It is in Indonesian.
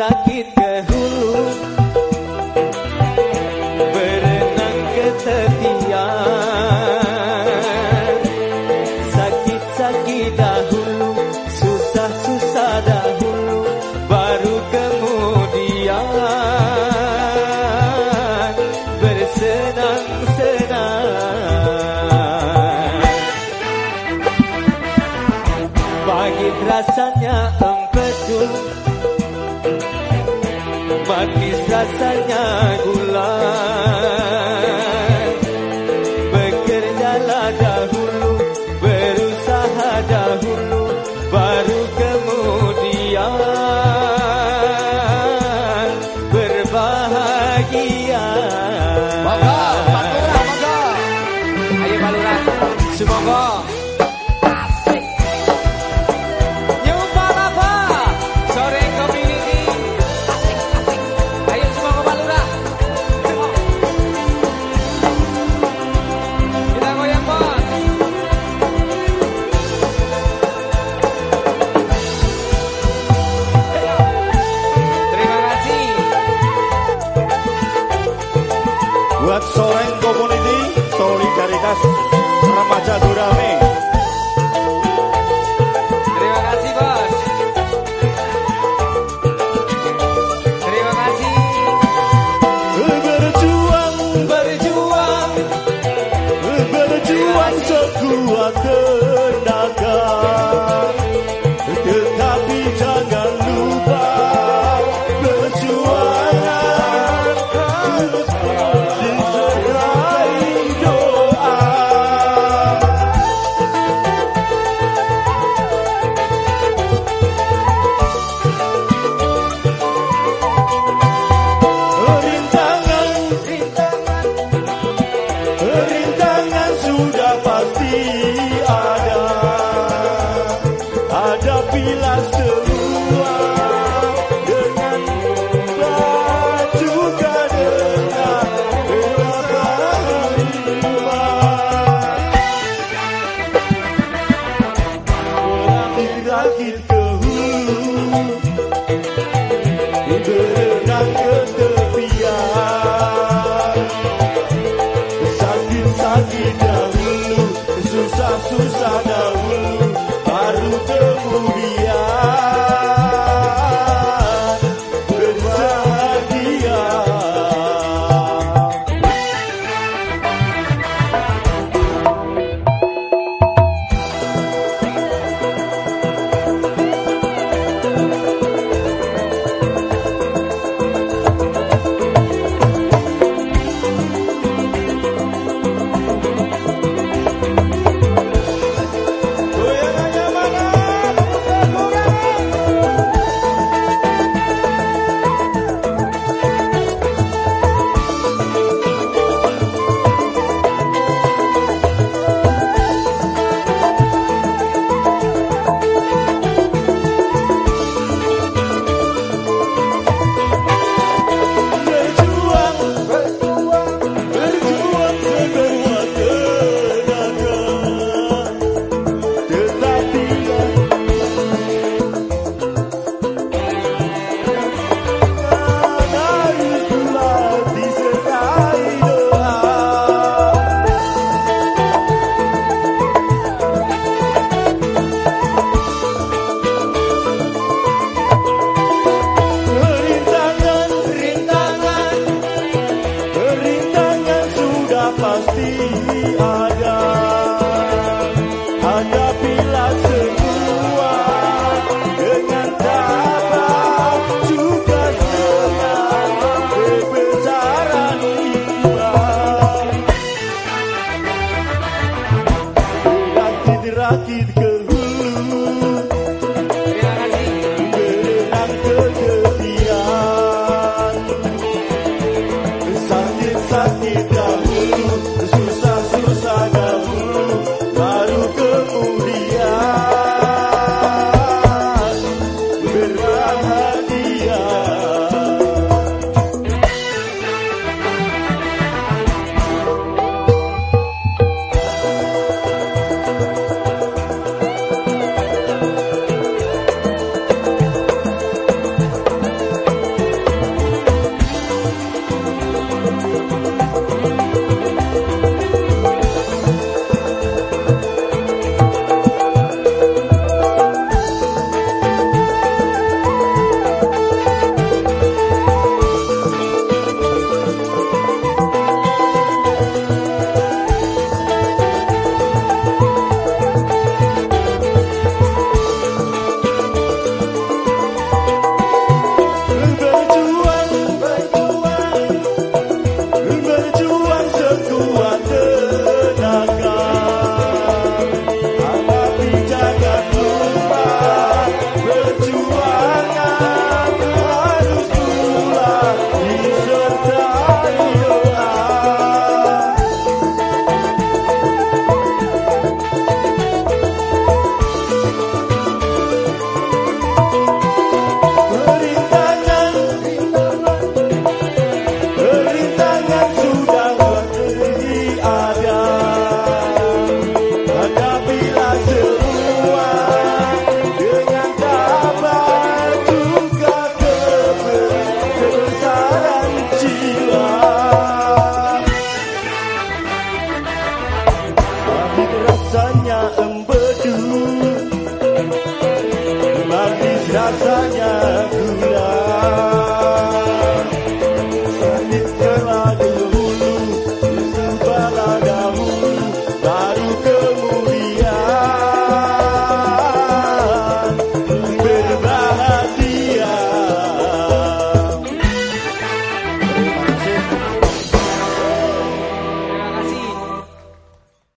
rakit ke hulu Berenang ke tepian Sakit-sakit dahulu Susah-susah dahulu Baru kemudian Bersenang-senang Bagi rasanya empedu rasanya gula. remaja Durame. Terima kasih, Bos. Terima kasih. Berjuang, berjuang. Berjuang sekuat Dacă te sakit kehuh Gerak kegetian Sakit-sakit